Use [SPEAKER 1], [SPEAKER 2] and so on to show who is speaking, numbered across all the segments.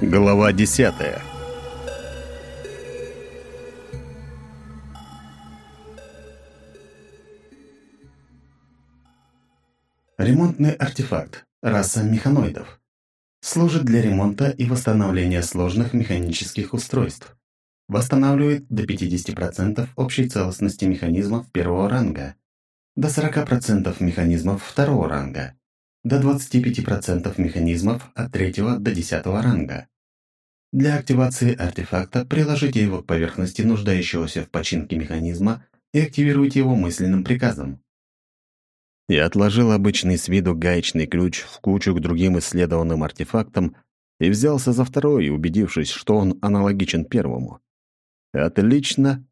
[SPEAKER 1] Глава десятая
[SPEAKER 2] Ремонтный артефакт. Раса механоидов. Служит для ремонта и восстановления сложных механических устройств. Восстанавливает до 50% общей целостности механизмов первого ранга, до 40% механизмов второго ранга, до 25% механизмов от третьего до десятого ранга. Для активации артефакта приложите его к поверхности нуждающегося в починке механизма и активируйте его мысленным приказом.
[SPEAKER 1] Я отложил обычный с виду гаечный ключ в кучу к другим исследованным артефактам и взялся за второй, убедившись, что он аналогичен первому. Отлично.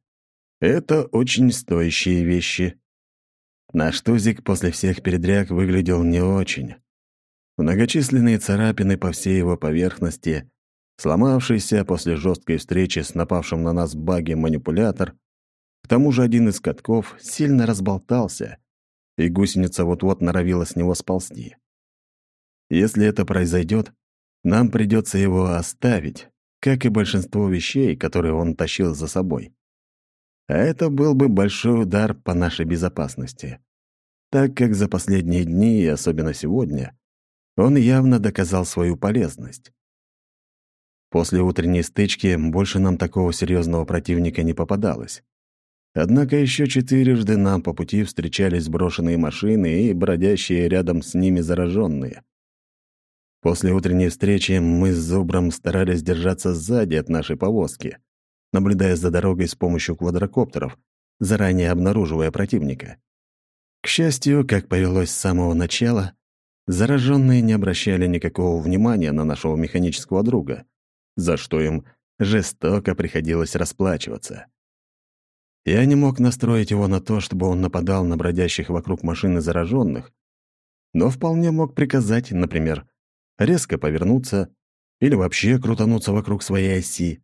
[SPEAKER 1] Это очень стоящие вещи. Наш тузик после всех передряг выглядел не очень. Многочисленные царапины по всей его поверхности, сломавшийся после жесткой встречи с напавшим на нас баги манипулятор, к тому же один из катков сильно разболтался, и гусеница вот-вот норовила с него сползти. Если это произойдет, нам придется его оставить, как и большинство вещей, которые он тащил за собой. А это был бы большой удар по нашей безопасности, так как за последние дни, и особенно сегодня, он явно доказал свою полезность. После утренней стычки больше нам такого серьезного противника не попадалось. Однако еще четырежды нам по пути встречались брошенные машины и бродящие рядом с ними зараженные. После утренней встречи мы с Зубром старались держаться сзади от нашей повозки, наблюдая за дорогой с помощью квадрокоптеров, заранее обнаруживая противника. К счастью, как повелось с самого начала, зараженные не обращали никакого внимания на нашего механического друга, за что им жестоко приходилось расплачиваться. Я не мог настроить его на то, чтобы он нападал на бродящих вокруг машины зараженных, но вполне мог приказать, например, резко повернуться или вообще крутануться вокруг своей оси.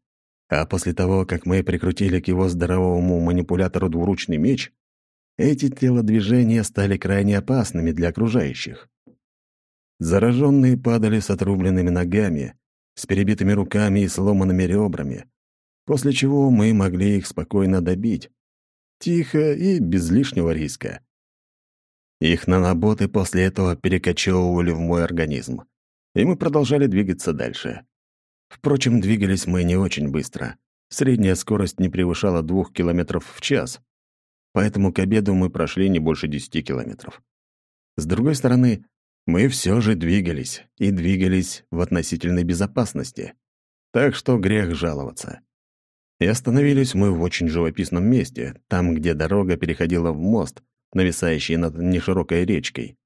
[SPEAKER 1] А после того, как мы прикрутили к его здоровому манипулятору двуручный меч, эти телодвижения стали крайне опасными для окружающих. Зараженные падали с отрубленными ногами, с перебитыми руками и сломанными ребрами, после чего мы могли их спокойно добить. Тихо и без лишнего риска. Их наноботы после этого перекочевывали в мой организм и мы продолжали двигаться дальше. Впрочем, двигались мы не очень быстро. Средняя скорость не превышала двух километров в час, поэтому к обеду мы прошли не больше десяти километров. С другой стороны, мы все же двигались, и двигались в относительной безопасности, так что грех жаловаться. И остановились мы в очень живописном месте, там, где дорога переходила в мост, нависающий над неширокой речкой.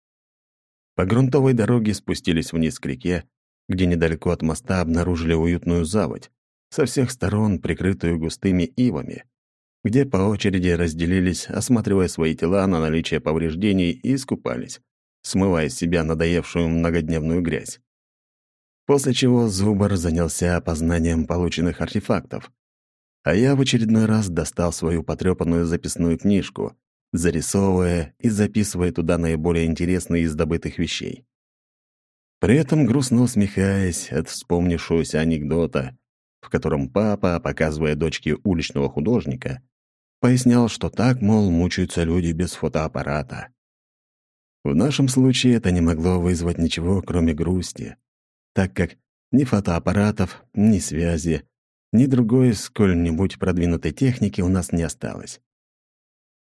[SPEAKER 1] По грунтовой дороге спустились вниз к реке, где недалеко от моста обнаружили уютную заводь, со всех сторон прикрытую густыми ивами, где по очереди разделились, осматривая свои тела на наличие повреждений и искупались, смывая с себя надоевшую многодневную грязь. После чего Зубар занялся опознанием полученных артефактов, а я в очередной раз достал свою потрепанную записную книжку, зарисовывая и записывая туда наиболее интересные из добытых вещей. При этом грустно усмехаясь от вспомнившегося анекдота, в котором папа, показывая дочке уличного художника, пояснял, что так, мол, мучаются люди без фотоаппарата. В нашем случае это не могло вызвать ничего, кроме грусти, так как ни фотоаппаратов, ни связи, ни другой сколь-нибудь продвинутой техники у нас не осталось.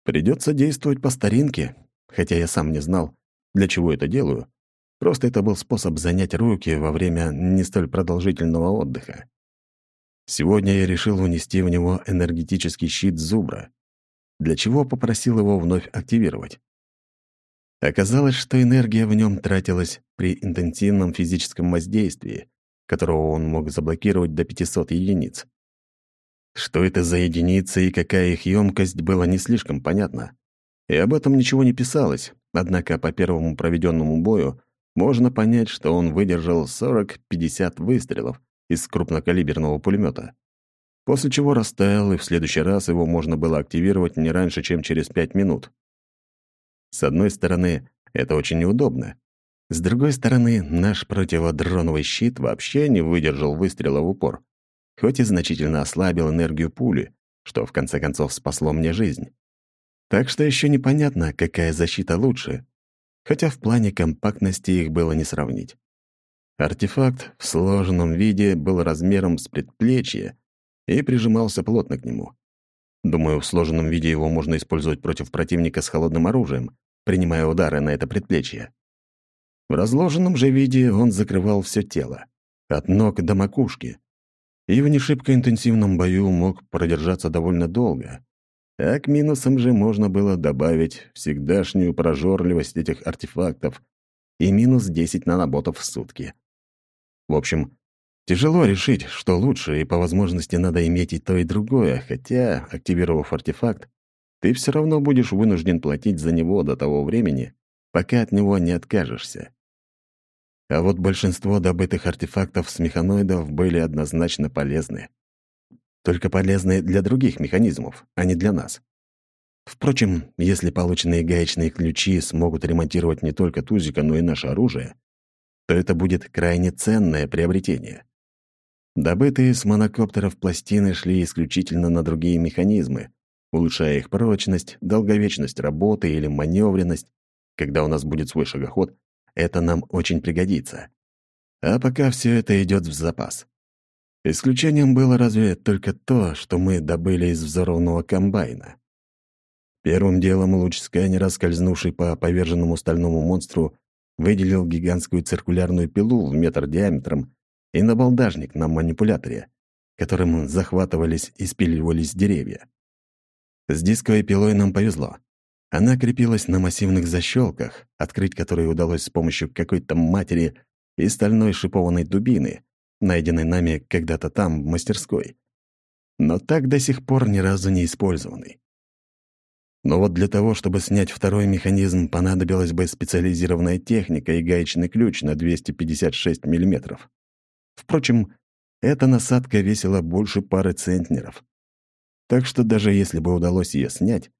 [SPEAKER 1] Придется действовать по старинке, хотя я сам не знал, для чего это делаю. Просто это был способ занять руки во время не столь продолжительного отдыха. Сегодня я решил унести в него энергетический щит Зубра, для чего попросил его вновь активировать. Оказалось, что энергия в нем тратилась при интенсивном физическом воздействии, которого он мог заблокировать до 500 единиц. Что это за единицы и какая их емкость, было не слишком понятно. И об этом ничего не писалось, однако по первому проведенному бою можно понять, что он выдержал 40-50 выстрелов из крупнокалиберного пулемета. После чего растаял, и в следующий раз его можно было активировать не раньше, чем через 5 минут. С одной стороны, это очень неудобно. С другой стороны, наш противодроновый щит вообще не выдержал выстрела в упор, хоть и значительно ослабил энергию пули, что в конце концов спасло мне жизнь. Так что еще непонятно, какая защита лучше, хотя в плане компактности их было не сравнить. Артефакт в сложенном виде был размером с предплечье и прижимался плотно к нему. Думаю, в сложенном виде его можно использовать против противника с холодным оружием, принимая удары на это предплечье. В разложенном же виде он закрывал все тело, от ног до макушки, и в нешибко интенсивном бою мог продержаться довольно долго. А к минусам же можно было добавить всегдашнюю прожорливость этих артефактов и минус 10 наноботов в сутки. В общем, тяжело решить, что лучше, и по возможности надо иметь и то, и другое, хотя, активировав артефакт, ты все равно будешь вынужден платить за него до того времени, пока от него не откажешься. А вот большинство добытых артефактов с механоидов были однозначно полезны. Только полезны для других механизмов, а не для нас. Впрочем, если полученные гаечные ключи смогут ремонтировать не только тузика, но и наше оружие, то это будет крайне ценное приобретение. Добытые с монокоптеров пластины шли исключительно на другие механизмы, улучшая их прочность, долговечность работы или маневренность. Когда у нас будет свой шагоход, это нам очень пригодится. А пока все это идет в запас. Исключением было разве только то, что мы добыли из взорванного комбайна. Первым делом луч сканера, скользнувший по поверженному стальному монстру, выделил гигантскую циркулярную пилу в метр диаметром и набалдажник на манипуляторе, которым захватывались и спиливались деревья. С дисковой пилой нам повезло. Она крепилась на массивных защелках, открыть которые удалось с помощью какой-то матери и стальной шипованной дубины, найденной нами когда-то там, в мастерской. Но так до сих пор ни разу не использованный. Но вот для того, чтобы снять второй механизм, понадобилась бы специализированная техника и гаечный ключ на 256 мм. Впрочем, эта насадка весила больше пары центнеров. Так что даже если бы удалось ее снять,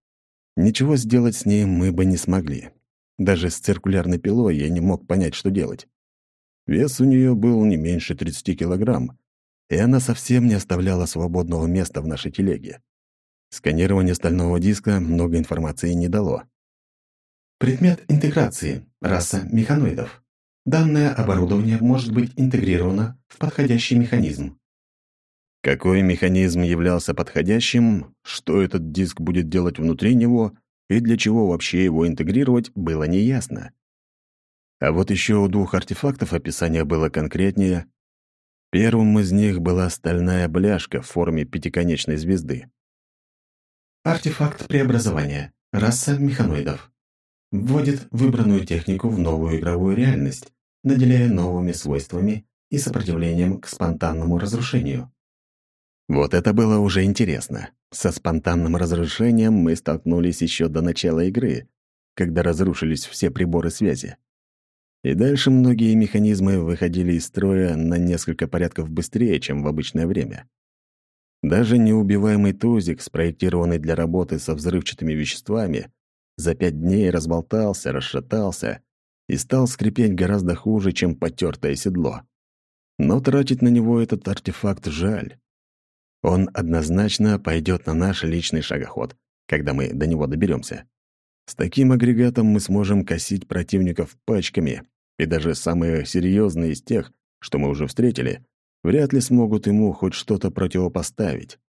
[SPEAKER 1] ничего сделать с ней мы бы не смогли. Даже с циркулярной пилой я не мог понять, что делать. Вес у нее был не меньше 30 килограмм, и она совсем не оставляла свободного места в нашей телеге. Сканирование стального диска много информации не дало.
[SPEAKER 2] Предмет интеграции. Раса механоидов. Данное оборудование может быть интегрировано в подходящий механизм.
[SPEAKER 1] Какой механизм являлся подходящим, что этот диск будет делать внутри него и для чего вообще его интегрировать, было неясно. А вот еще у двух артефактов описание было конкретнее. Первым из них была стальная бляшка в форме пятиконечной звезды.
[SPEAKER 2] Артефакт преобразования. Раса механоидов. Вводит выбранную технику в новую игровую реальность, наделяя новыми свойствами и сопротивлением к спонтанному разрушению.
[SPEAKER 1] Вот это было уже интересно. Со спонтанным разрушением мы столкнулись еще до начала игры, когда разрушились все приборы связи. И дальше многие механизмы выходили из строя на несколько порядков быстрее, чем в обычное время. Даже неубиваемый тузик, спроектированный для работы со взрывчатыми веществами, за пять дней разболтался, расшатался и стал скрипеть гораздо хуже, чем потертое седло. Но тратить на него этот артефакт жаль. Он однозначно пойдет на наш личный шагоход, когда мы до него доберемся. С таким агрегатом мы сможем косить противников пачками, и даже самые серьезные из тех, что мы уже встретили, вряд ли смогут ему хоть что-то противопоставить.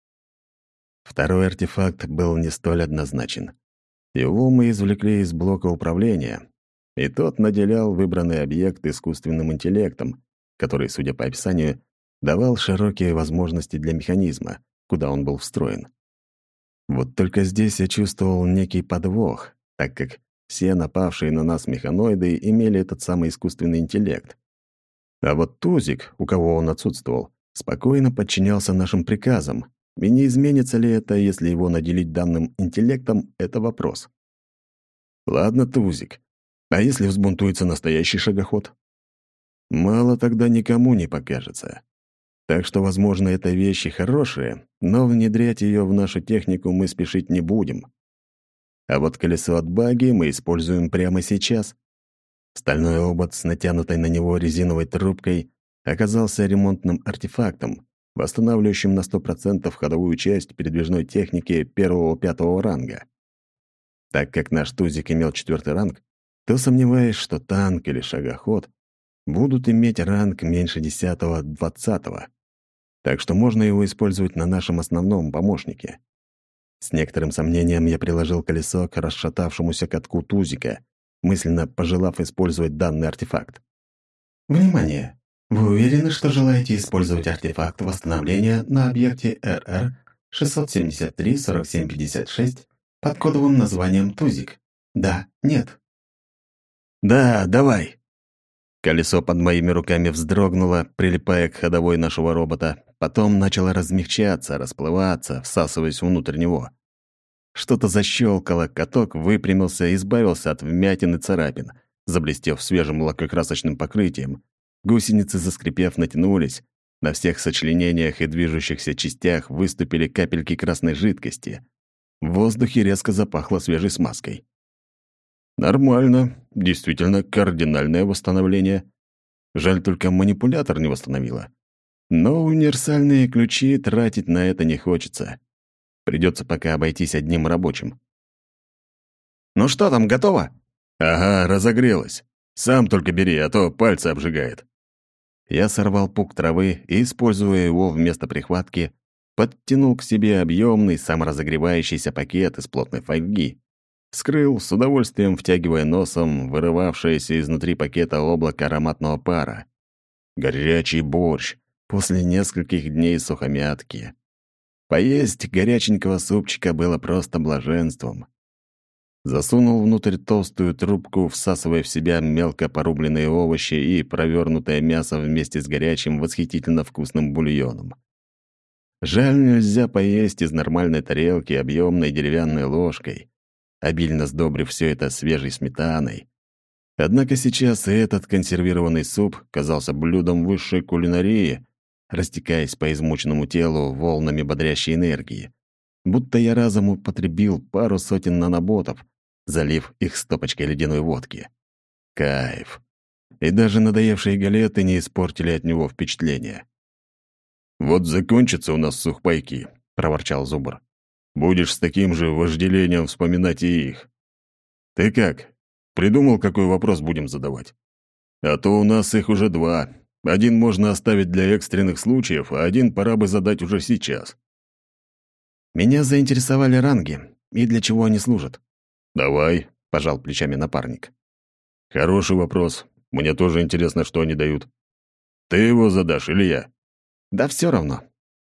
[SPEAKER 1] Второй артефакт был не столь однозначен. Его мы извлекли из блока управления, и тот наделял выбранный объект искусственным интеллектом, который, судя по описанию, давал широкие возможности для механизма, куда он был встроен. Вот только здесь я чувствовал некий подвох, так как все напавшие на нас механоиды имели этот самый искусственный интеллект. А вот Тузик, у кого он отсутствовал, спокойно подчинялся нашим приказам, и не изменится ли это, если его наделить данным интеллектом, это вопрос. Ладно, Тузик, а если взбунтуется настоящий шагоход? Мало тогда никому не покажется. Так что, возможно, это вещи хорошие, но внедрять ее в нашу технику мы спешить не будем. А вот колесо от баги мы используем прямо сейчас. Стальной обод с натянутой на него резиновой трубкой оказался ремонтным артефактом, восстанавливающим на 100% ходовую часть передвижной техники первого-пятого ранга. Так как наш тузик имел четвертый ранг, то сомневаюсь, что танк или шагоход будут иметь ранг меньше десятого-двадцатого. Так что можно его использовать на нашем основном помощнике. С некоторым сомнением я приложил колесо к расшатавшемуся катку тузика, мысленно пожелав использовать данный артефакт.
[SPEAKER 2] Внимание! Вы уверены, что желаете использовать артефакт восстановления на объекте РР 673-4756 под кодовым названием «Тузик»? Да, нет.
[SPEAKER 1] «Да, давай!» Колесо под моими руками вздрогнуло, прилипая к ходовой нашего робота, потом начало размягчаться, расплываться, всасываясь внутрь него. Что-то защелкало, каток выпрямился и избавился от вмятин и царапин, заблестев свежим лакокрасочным покрытием. Гусеницы, заскрипев, натянулись. На всех сочленениях и движущихся частях выступили капельки красной жидкости. В воздухе резко запахло свежей смазкой. Нормально, действительно кардинальное восстановление. Жаль, только манипулятор не восстановила. Но универсальные ключи тратить на это не хочется. Придется пока обойтись одним рабочим. «Ну что там, готово?» «Ага, разогрелось. Сам только бери, а то пальцы обжигает». Я сорвал пук травы и, используя его вместо прихватки, подтянул к себе объемный саморазогревающийся пакет из плотной фольги. Скрыл, с удовольствием втягивая носом вырывавшееся изнутри пакета облако ароматного пара. Горячий борщ после нескольких дней сухомятки. Поесть горяченького супчика было просто блаженством. Засунул внутрь толстую трубку, всасывая в себя мелко порубленные овощи и провернутое мясо вместе с горячим, восхитительно вкусным бульоном. Жаль, нельзя поесть из нормальной тарелки объемной деревянной ложкой, обильно сдобрив все это свежей сметаной. Однако сейчас этот консервированный суп казался блюдом высшей кулинарии, растекаясь по измученному телу волнами бодрящей энергии. Будто я разом употребил пару сотен наноботов, залив их стопочкой ледяной водки. Кайф. И даже надоевшие галеты не испортили от него впечатление. «Вот закончатся у нас сухпайки», — проворчал Зубр. «Будешь с таким же вожделением вспоминать и их. Ты как? Придумал, какой вопрос будем задавать? А то у нас их уже два, один можно оставить для экстренных случаев, а один пора бы задать уже сейчас. Меня заинтересовали ранги и для чего они служат. «Давай», — пожал плечами напарник. «Хороший вопрос. Мне тоже интересно, что они дают. Ты его задашь или я?» «Да все равно».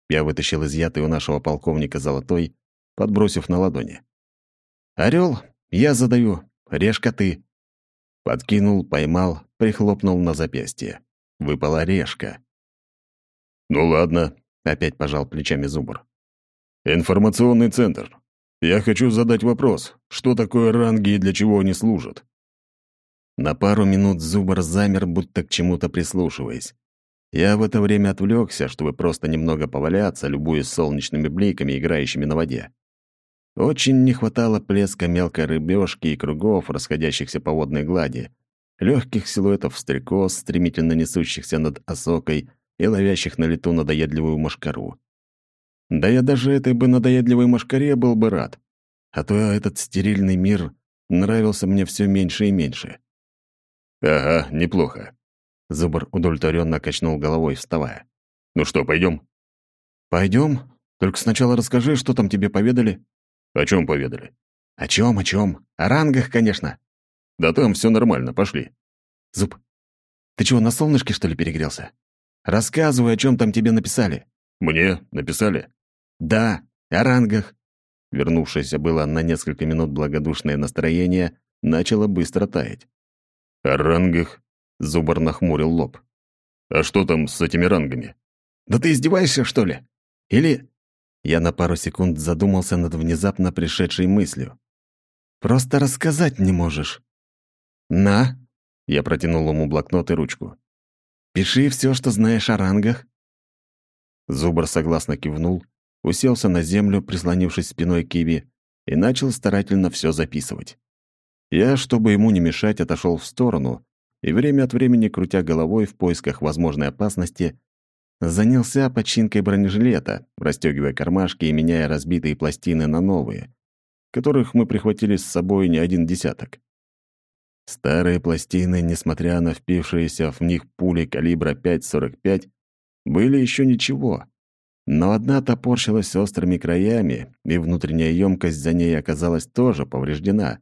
[SPEAKER 1] Я вытащил изъятый у нашего полковника золотой, подбросив на ладони. «Орел, я задаю. Решка ты». Подкинул, поймал, прихлопнул на запястье. Выпала решка. «Ну ладно», — опять пожал плечами Зубр. «Информационный центр. Я хочу задать вопрос. Что такое ранги и для чего они служат?» На пару минут Зубр замер, будто к чему-то прислушиваясь. Я в это время отвлекся, чтобы просто немного поваляться, любуясь солнечными бликами, играющими на воде. Очень не хватало плеска мелкой рыбешки и кругов, расходящихся по водной глади, легких силуэтов стрекоз, стремительно несущихся над осокой и ловящих на лету надоедливую мошкару. Да я даже этой бы надоедливой мошкаре был бы рад. А то этот стерильный мир нравился мне все меньше и меньше. «Ага, неплохо». Зубр удовлетворенно качнул головой, вставая. «Ну что, пойдем? Пойдем. Только сначала расскажи, что там тебе поведали». «О чем поведали?» «О чем, о чем? О рангах, конечно». «Да там все нормально, пошли». «Зуб, ты чего, на солнышке, что ли, перегрелся? Рассказывай, о чем там тебе написали». «Мне? Написали?» «Да, о рангах». Вернувшееся было на несколько минут благодушное настроение начало быстро таять. «О рангах?» — Зубар нахмурил лоб. «А что там с этими рангами?» «Да ты издеваешься, что ли? Или...» Я на пару секунд задумался над внезапно пришедшей мыслью. «Просто рассказать не можешь». «На!» — я протянул ему блокнот и ручку. «Пиши все, что знаешь о рангах». Зубр согласно кивнул, уселся на землю, прислонившись спиной к Киви, и начал старательно все записывать. Я, чтобы ему не мешать, отошел в сторону, и время от времени, крутя головой в поисках возможной опасности, занялся починкой бронежилета, расстегивая кармашки и меняя разбитые пластины на новые, которых мы прихватили с собой не один десяток. Старые пластины, несмотря на впившиеся в них пули калибра 5,45, были еще ничего. Но одна топорщилась острыми краями, и внутренняя емкость за ней оказалась тоже повреждена.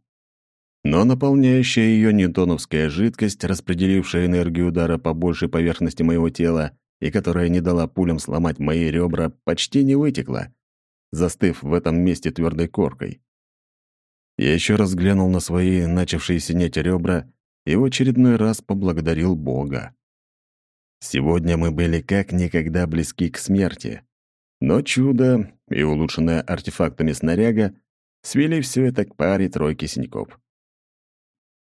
[SPEAKER 1] Но наполняющая ее ньютоновская жидкость, распределившая энергию удара по большей поверхности моего тела и которая не дала пулям сломать мои ребра, почти не вытекла, застыв в этом месте твердой коркой. Я еще раз глянул на свои начавшие синеть ребра и в очередной раз поблагодарил Бога. Сегодня мы были как никогда близки к смерти. Но чудо и улучшенная артефактами снаряга свели все это к паре тройки синяков.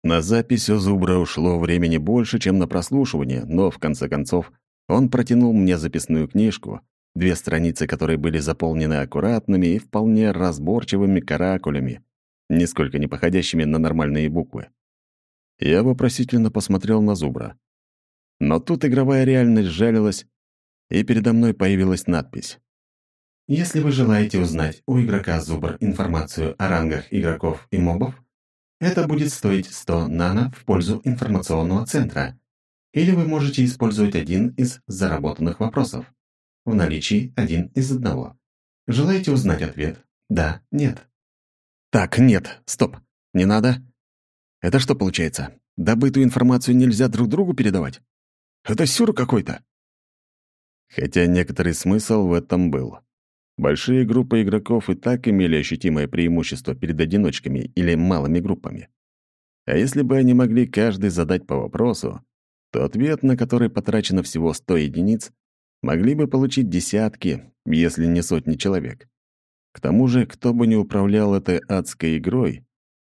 [SPEAKER 1] На запись у Зубра ушло времени больше, чем на прослушивание, но, в конце концов, он протянул мне записную книжку, две страницы которой были заполнены аккуратными и вполне разборчивыми каракулями, нисколько не походящими на нормальные буквы. Я вопросительно посмотрел на Зубра. Но тут игровая реальность жалилась, и передо мной появилась надпись.
[SPEAKER 2] «Если вы желаете узнать у игрока Зубр информацию о рангах игроков и мобов, это будет стоить 100 нано в пользу информационного центра. Или вы можете использовать один из заработанных вопросов. В наличии один из одного. Желаете узнать ответ? Да, нет.
[SPEAKER 1] Так, нет, стоп. Не надо. Это что получается? Добытую информацию нельзя друг другу передавать? Это сюр какой-то. Хотя некоторый смысл в этом был. Большие группы игроков и так имели ощутимое преимущество перед одиночками или малыми группами. А если бы они могли каждый задать по вопросу, то ответ, на который потрачено всего 100 единиц, могли бы получить десятки, если не сотни человек. К тому же, кто бы ни управлял этой адской игрой,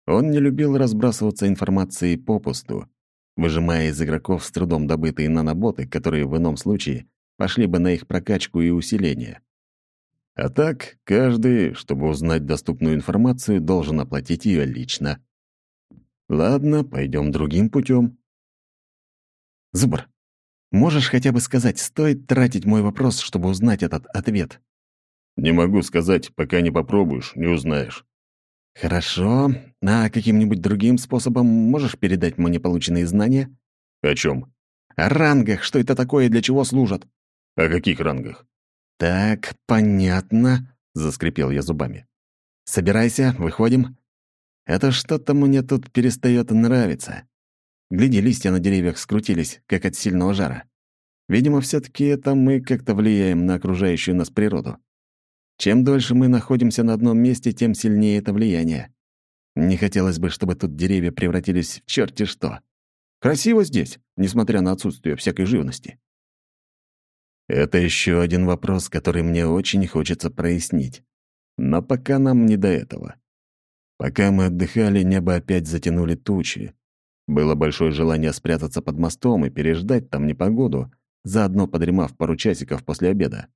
[SPEAKER 1] он не любил разбрасываться информацией попусту, выжимая из игроков с трудом добытые наноботы, которые в ином случае пошли бы на их прокачку и усиление. А так, каждый, чтобы узнать доступную информацию, должен оплатить ее лично. Ладно, пойдем другим путем. Зубр, можешь хотя бы сказать, стоит тратить мой вопрос, чтобы узнать этот ответ?
[SPEAKER 3] Не могу сказать, пока не попробуешь, не узнаешь.
[SPEAKER 1] Хорошо. А каким-нибудь другим способом можешь передать мне полученные знания?
[SPEAKER 3] О чем?
[SPEAKER 1] О рангах, что это такое и для чего служат.
[SPEAKER 3] О каких рангах?
[SPEAKER 1] «Так, понятно», — заскрипел я зубами. «Собирайся, выходим. Это что-то мне тут перестает нравиться. Гляди, листья на деревьях скрутились, как от сильного жара. Видимо, все таки это мы как-то влияем на окружающую нас природу. Чем дольше мы находимся на одном месте, тем сильнее это влияние. Не хотелось бы, чтобы тут деревья превратились в черти что. Красиво здесь, несмотря на отсутствие всякой живности. Это еще один вопрос, который мне очень хочется прояснить. Но пока нам не до этого. Пока мы отдыхали, небо опять затянули тучи. Было большое желание спрятаться под мостом и переждать там непогоду, заодно подремав пару часиков после обеда.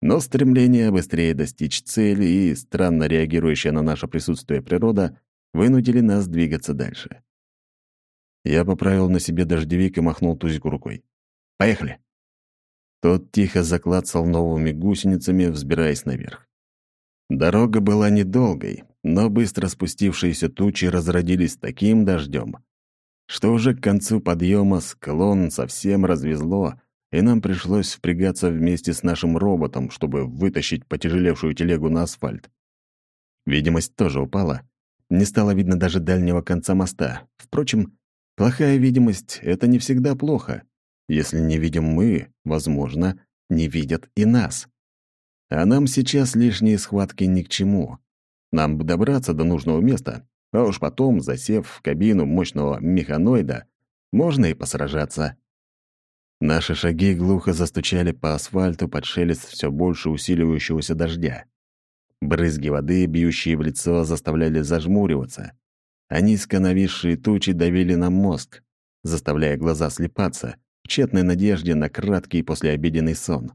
[SPEAKER 1] Но стремление быстрее достичь цели и странно реагирующая на наше присутствие природа вынудили нас двигаться дальше. Я поправил на себе дождевик и махнул Тузику рукой. «Поехали!» Тот тихо заклацал новыми гусеницами, взбираясь наверх. Дорога была недолгой, но быстро спустившиеся тучи разродились таким дождем, что уже к концу подъема склон совсем развезло, и нам пришлось впрягаться вместе с нашим роботом, чтобы вытащить потяжелевшую телегу на асфальт. Видимость тоже упала. Не стало видно даже дальнего конца моста. Впрочем, плохая видимость — это не всегда плохо. Если не видим мы, возможно, не видят и нас. А нам сейчас лишние схватки ни к чему. Нам бы добраться до нужного места, а уж потом, засев в кабину мощного механоида, можно и посражаться. Наши шаги глухо застучали по асфальту под шелест все больше усиливающегося дождя. Брызги воды, бьющие в лицо, заставляли зажмуриваться, а низко нависшие тучи давили на мозг, заставляя глаза слепаться, в тщетной надежде на краткий послеобеденный сон.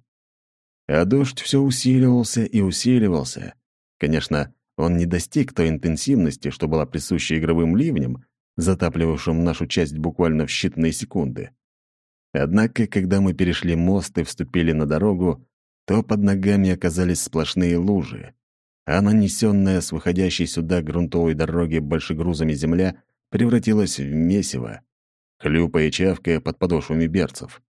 [SPEAKER 1] А дождь все усиливался и усиливался. Конечно, он не достиг той интенсивности, что была присуща игровым ливням, затапливавшем нашу часть буквально в считанные секунды. Однако, когда мы перешли мост и вступили на дорогу, то под ногами оказались сплошные лужи, а нанесенная с выходящей сюда грунтовой дороги большегрузами земля превратилась в месиво, хлюпая и чавкая под подошвами берцев.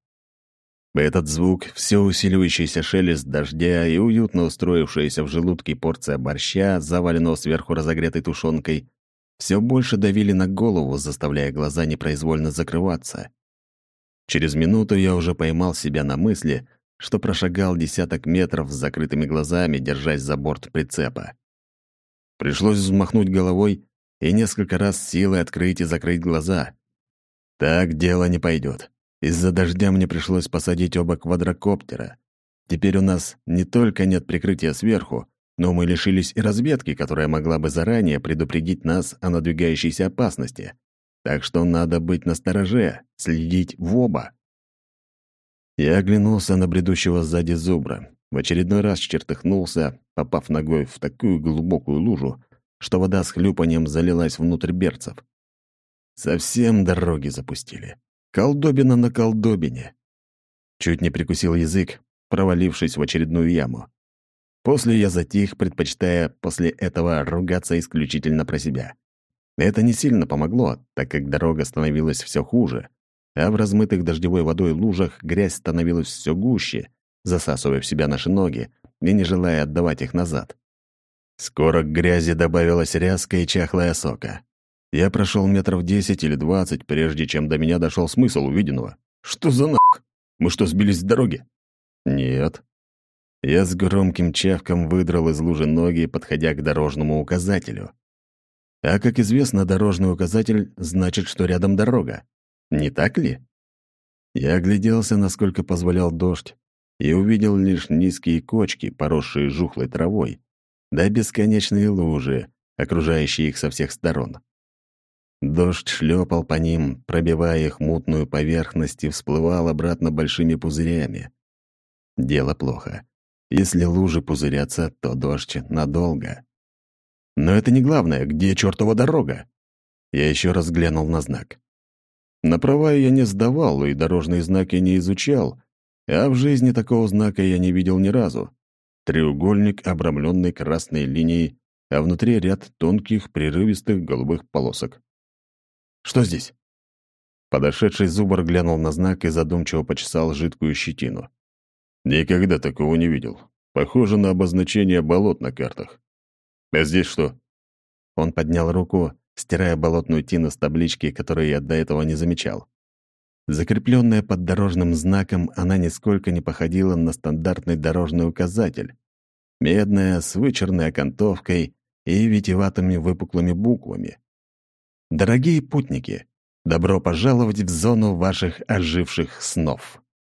[SPEAKER 1] Этот звук, все усиливающийся шелест дождя и уютно устроившаяся в желудке порция борща, заваленного сверху разогретой тушенкой, все больше давили на голову, заставляя глаза непроизвольно закрываться. Через минуту я уже поймал себя на мысли, что прошагал десяток метров с закрытыми глазами, держась за борт прицепа. Пришлось взмахнуть головой и несколько раз силой открыть и закрыть глаза. Так дело не пойдет. Из-за дождя мне пришлось посадить оба квадрокоптера. Теперь у нас не только нет прикрытия сверху, но мы лишились и разведки, которая могла бы заранее предупредить нас о надвигающейся опасности. Так что надо быть настороже, следить в оба. Я оглянулся на бредущего сзади зубра. В очередной раз чертыхнулся, попав ногой в такую глубокую лужу, что вода с хлюпанием залилась внутрь берцев. Совсем дороги запустили. Колдобина на колдобине. Чуть не прикусил язык, провалившись в очередную яму. После я затих, предпочитая после этого ругаться исключительно про себя. Это не сильно помогло, так как дорога становилась все хуже, а в размытых дождевой водой лужах грязь становилась все гуще, засасывая в себя наши ноги и не желая отдавать их назад. Скоро к грязи добавилась рязкая и чахлая сока. Я прошел метров десять или двадцать, прежде чем до меня дошел смысл увиденного. Что за нах? Мы что, сбились с дороги? Нет. Я с громким чавком выдрал из лужи ноги, подходя к дорожному указателю. А, как известно, дорожный указатель значит, что рядом дорога. Не так ли? Я огляделся, насколько позволял дождь, и увидел лишь низкие кочки, поросшие жухлой травой, да бесконечные лужи, окружающие их со всех сторон. Дождь шлепал по ним, пробивая их мутную поверхность и всплывал обратно большими пузырями. Дело плохо. Если лужи пузырятся, то дождь надолго. Но это не главное, где чертова дорога? Я еще раз глянул на знак. На права я не сдавал и дорожные знаки не изучал, а в жизни такого знака я не видел ни разу. Треугольник, обрамленный красной линией, а внутри ряд тонких, прерывистых голубых полосок. Что здесь?» Подошедший зубр глянул на знак и задумчиво почесал жидкую щетину. «Никогда такого не видел. Похоже на обозначение болот на картах. А здесь что?» Он поднял руку, стирая болотную тину с таблички, которую я до этого не замечал. Закрепленная под дорожным знаком, она нисколько не походила на стандартный дорожный указатель. Медная, с вычерной окантовкой и витиеватыми выпуклыми буквами. Дорогие путники, добро пожаловать в зону ваших оживших снов.